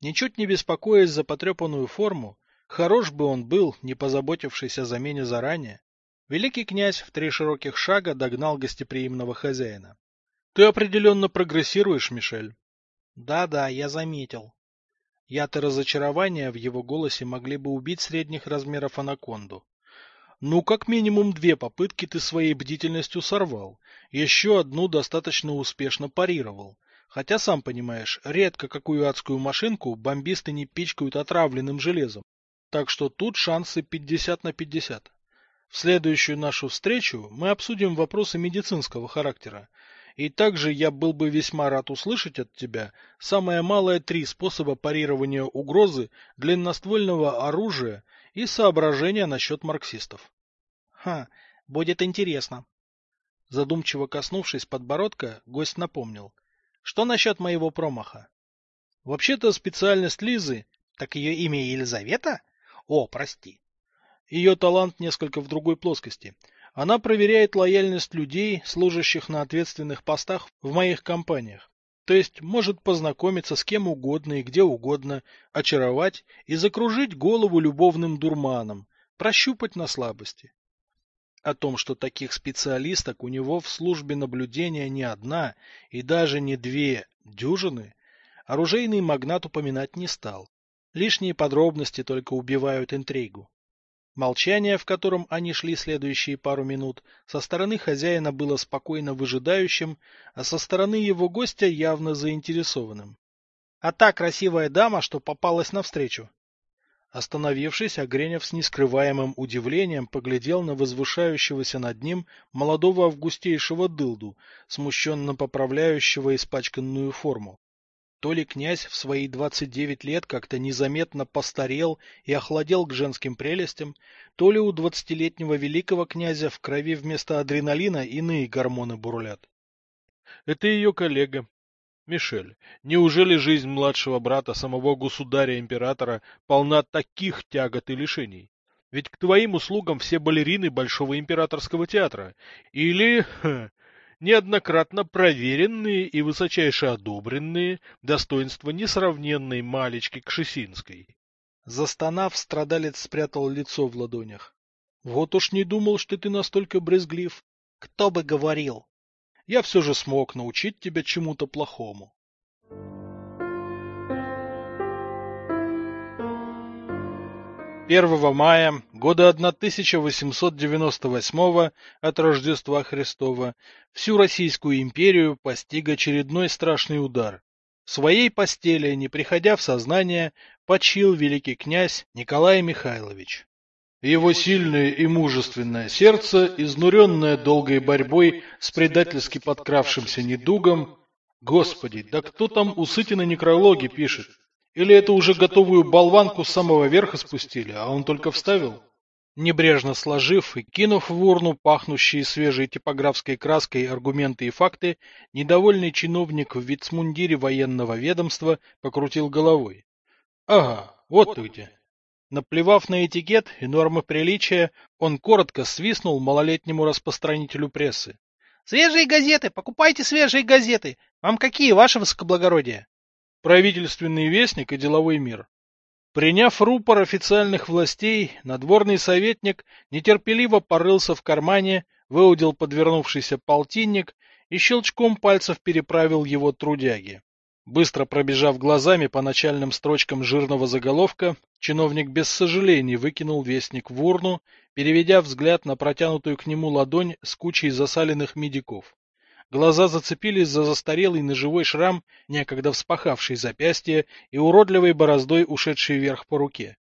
Ничуть не беспокоясь за потрепанную форму, хорош бы он был, не позаботившись о замене заранее. Великий князь в три широких шага догнал гостеприимного хозяина. — Ты определенно прогрессируешь, Мишель. Да, — Да-да, я заметил. Яты разочарования в его голосе могли бы убить средних размеров анаконду. Ну, как минимум две попытки ты своей бдительностью сорвал, еще одну достаточно успешно парировал. Хотя, сам понимаешь, редко какую адскую машинку бомбисты не пичкают отравленным железом. Так что тут шансы 50 на 50. В следующую нашу встречу мы обсудим вопросы медицинского характера. И также я был бы весьма рад услышать от тебя самое малое три способа парирования угрозы длинноствольного оружия и соображения насчет марксистов. Ха, будет интересно. Задумчиво коснувшись подбородка, гость напомнил. Что насчет моего промаха? Вообще-то специальность Лизы... Так ее имя Елизавета? О, прости. Ее талант несколько в другой плоскости. Она проверяет лояльность людей, служащих на ответственных постах в моих компаниях. То есть может познакомиться с кем угодно и где угодно, очаровать и закружить голову любовным дурманом, прощупать на слабости. О том, что таких специалисток у него в службе наблюдения не одна и даже не две дюжины, оружейный магнат упоминать не стал. Лишние подробности только убивают интригу. Молчание, в котором они шли следующие пару минут, со стороны хозяина было спокойно выжидающим, а со стороны его гостя явно заинтересованным. — А та красивая дама, что попалась навстречу, Остановившись, Огренев с нескрываемым удивлением поглядел на возвышающегося над ним молодого августейшего дылду, смущенно поправляющего испачканную форму. То ли князь в свои двадцать девять лет как-то незаметно постарел и охладел к женским прелестям, то ли у двадцатилетнего великого князя в крови вместо адреналина иные гормоны бурлят. — Это ее коллега, Мишель, неужели жизнь младшего брата самого государя-императора полна таких тягот и лишений? Ведь к твоим услугам все балерины Большого императорского театра. Или ха, неоднократно проверенные и высочайше одобренные достоинства несравненной Малечки Кшесинской. Застонав, страдалец спрятал лицо в ладонях. Вот уж не думал, что ты настолько брезглив. Кто бы говорил я все же смог научить тебя чему-то плохому. Первого мая года 1898 от Рождества Христова всю Российскую империю постиг очередной страшный удар. В своей постели, не приходя в сознание, почил великий князь Николай Михайлович. Его сильное и мужественное сердце, изнуренное долгой борьбой с предательски подкравшимся недугом... Господи, да кто там у Сытина некрологи пишет? Или это уже готовую болванку с самого верха спустили, а он только вставил? Небрежно сложив и кинув в урну пахнущие свежей типографской краской аргументы и факты, недовольный чиновник в вицмундире военного ведомства покрутил головой. — Ага, вот ты где. Наплевав на этикет и нормы приличия, он коротко свистнул малолетнему распространителю прессы. — Свежие газеты! Покупайте свежие газеты! Вам какие, ваше высокоблагородие? Правительственный вестник и деловой мир. Приняв рупор официальных властей, надворный советник нетерпеливо порылся в кармане, выудил подвернувшийся полтинник и щелчком пальцев переправил его трудяги. Быстро пробежав глазами по начальным строчкам жирного заголовка, чиновник без сожалений выкинул вестник в урну, переведя взгляд на протянутую к нему ладонь с кучей засаленных медиков. Глаза зацепились за застарелый ножевой шрам, некогда вспахавший запястье и уродливой бороздой ушедший вверх по руке.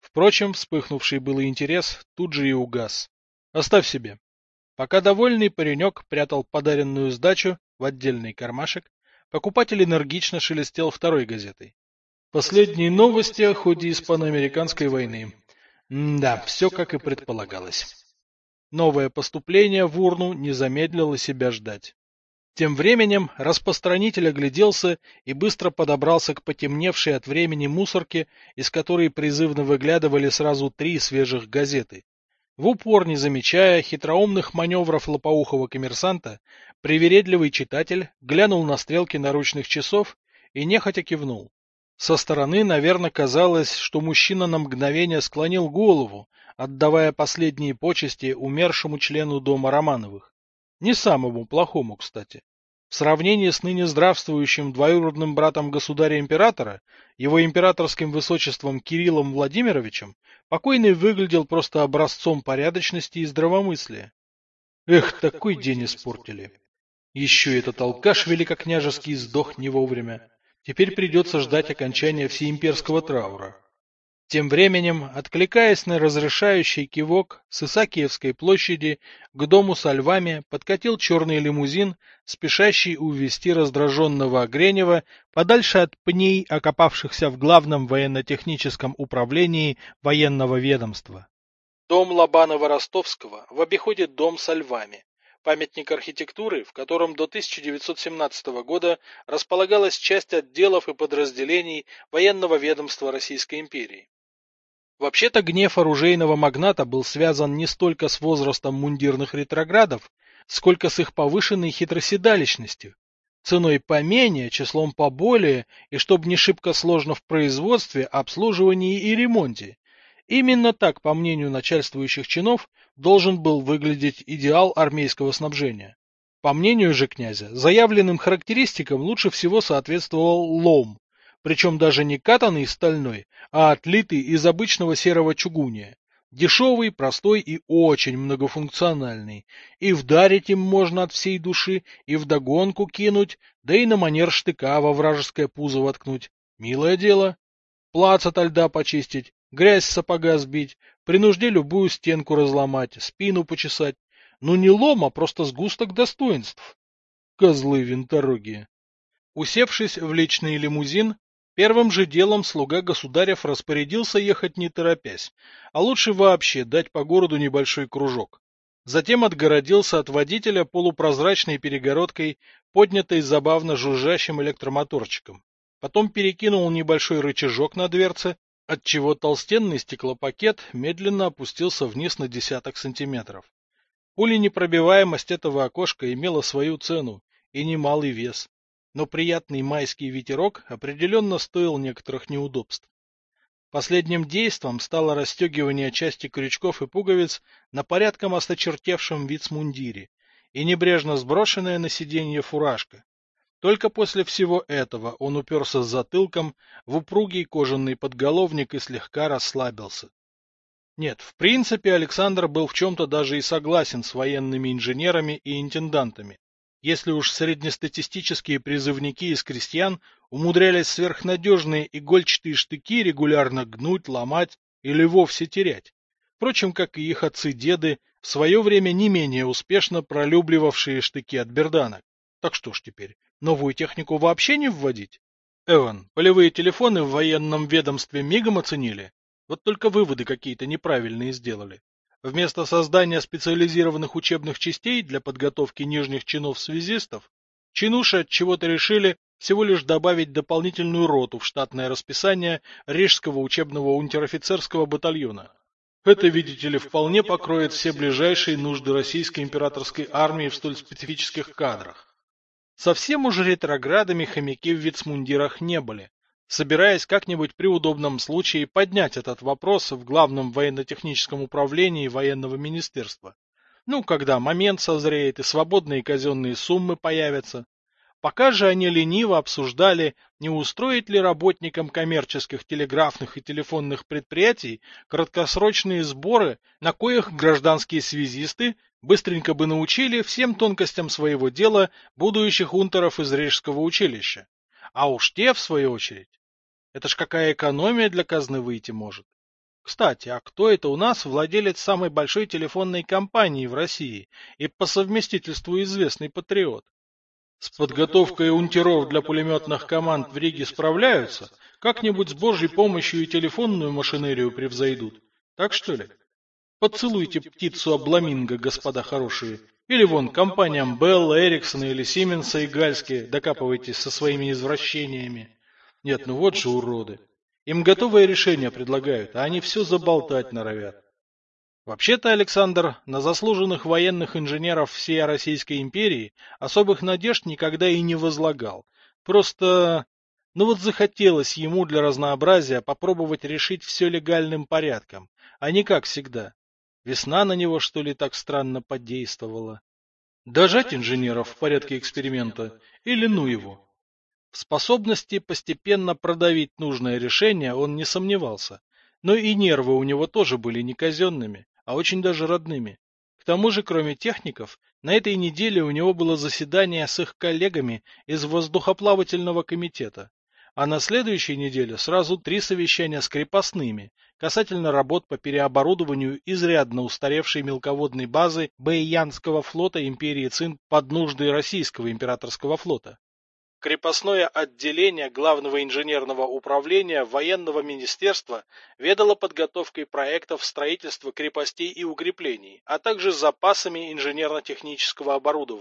Впрочем, вспыхнувший был интерес тут же и угас. Оставь себе. Пока довольный паренек прятал подаренную сдачу в отдельный кармашек, Покупатель энергично шелестел второй газетой. Последние новости о ходе испано-американской войны. Да, все как и предполагалось. Новое поступление в урну не замедлило себя ждать. Тем временем распространитель огляделся и быстро подобрался к потемневшей от времени мусорке, из которой призывно выглядывали сразу три свежих газеты. В упор не замечая хитроумных маневров лопоухого коммерсанта, привередливый читатель глянул на стрелки наручных часов и нехотя кивнул. Со стороны, наверное, казалось, что мужчина на мгновение склонил голову, отдавая последние почести умершему члену дома Романовых. Не самому плохому, кстати. В сравнении с ныне здравствующим двоюродным братом государя-императора, его императорским высочеством Кириллом Владимировичем, покойный выглядел просто образцом порядочности и здравомыслия. Эх, такой день испортили. Еще этот алкаш великокняжеский сдох не вовремя. Теперь придется ждать окончания всеимперского траура. Тем временем, откликаясь на разрешающий кивок с Исаакиевской площади к дому со львами подкатил черный лимузин, спешащий увести раздраженного Гренева подальше от пней, окопавшихся в главном военно-техническом управлении военного ведомства. Дом Лобанова-Ростовского в обиходе дом со львами, памятник архитектуры, в котором до 1917 года располагалась часть отделов и подразделений военного ведомства Российской империи. Вообще-то гнев оружейного магната был связан не столько с возрастом мундирных ретроградов, сколько с их повышенной хитроседалищностью. Ценой поменее, числом поболее, и чтобы не шибко сложно в производстве, обслуживании и ремонте. Именно так, по мнению начальствующих чинов, должен был выглядеть идеал армейского снабжения. По мнению же князя, заявленным характеристикам лучше всего соответствовал лом, причем даже не катанный стальной, а отлитый из обычного серого чугуния. Дешевый, простой и очень многофункциональный. И вдарить им можно от всей души, и вдогонку кинуть, да и на манер штыка во вражеское пузо воткнуть. Милое дело. Плац ото льда почистить, грязь с сапога сбить, при нужде любую стенку разломать, спину почесать. Ну не лом, а просто сгусток достоинств. Козлы винторогие. Усевшись в личный лимузин, Первым же делом слуга государев распорядился ехать не торопясь, а лучше вообще дать по городу небольшой кружок. Затем отгородился от водителя полупрозрачной перегородкой, поднятой забавно жужжащим электромоторчиком. Потом перекинул небольшой рычажок на дверце, отчего толстенный стеклопакет медленно опустился вниз на десяток сантиметров. Пуленепробиваемость этого окошка имела свою цену и немалый вес но приятный майский ветерок определенно стоил некоторых неудобств. Последним действом стало расстегивание части крючков и пуговиц на порядком осточертевшем вицмундире и небрежно сброшенная на сиденье фуражка. Только после всего этого он уперся с затылком в упругий кожаный подголовник и слегка расслабился. Нет, в принципе Александр был в чем-то даже и согласен с военными инженерами и интендантами. Если уж среднестатистические призывники из крестьян умудрялись сверхнадежные игольчатые штыки регулярно гнуть, ломать или вовсе терять. Впрочем, как и их отцы-деды, в свое время не менее успешно пролюбливавшие штыки от берданок. Так что ж теперь, новую технику вообще не вводить? Эван, полевые телефоны в военном ведомстве мигом оценили? Вот только выводы какие-то неправильные сделали. Вместо создания специализированных учебных частей для подготовки нижних чинов связистов, чинуши от чего-то решили всего лишь добавить дополнительную роту в штатное расписание Рижского учебного унтер-офицерского батальона. Это, видите ли, вполне покроет все ближайшие нужды российской императорской армии в столь специфических кадрах. Совсем уже ретроградами хомяки в вицмундирах не были, собираясь как-нибудь при удобном случае поднять этот вопрос в главном военно-техническом управлении военного министерства. Ну, когда момент созреет и свободные казенные суммы появятся. Пока же они лениво обсуждали, не устроить ли работникам коммерческих телеграфных и телефонных предприятий краткосрочные сборы, на коих гражданские связисты быстренько бы научили всем тонкостям своего дела будущих унтеров из Рижского училища. А уж те, в свою очередь, это ж какая экономия для казны выйти может. Кстати, а кто это у нас владелец самой большой телефонной компании в России и по совместительству известный патриот? С подготовкой унтеров для пулеметных команд в Риге справляются, как-нибудь с божьей помощью и телефонную машинерию превзойдут. Так что ли? Поцелуйте птицу обламинго, господа хорошие. Или вон компаниям Белла, Эриксона или Сименса и Гальски докапывайтесь со своими извращениями. Нет, ну вот же уроды. Им готовое решение предлагают, а они все заболтать норовят. Вообще-то, Александр, на заслуженных военных инженеров всей Российской империи особых надежд никогда и не возлагал. Просто Но вот захотелось ему для разнообразия попробовать решить все легальным порядком, а не как всегда. Весна на него, что ли, так странно подействовала. Дожать инженеров в порядке эксперимента или ну его? В способности постепенно продавить нужное решение он не сомневался, но и нервы у него тоже были не казенными, а очень даже родными. К тому же, кроме техников, на этой неделе у него было заседание с их коллегами из воздухоплавательного комитета, а на следующей неделе сразу три совещания с крепостными касательно работ по переоборудованию изрядно устаревшей мелководной базы Бэйянского флота империи Цин под нужды российского императорского флота. Крепостное отделение Главного инженерного управления Военного министерства ведало подготовкой проектов строительства крепостей и укреплений, а также запасами инженерно-технического оборудования.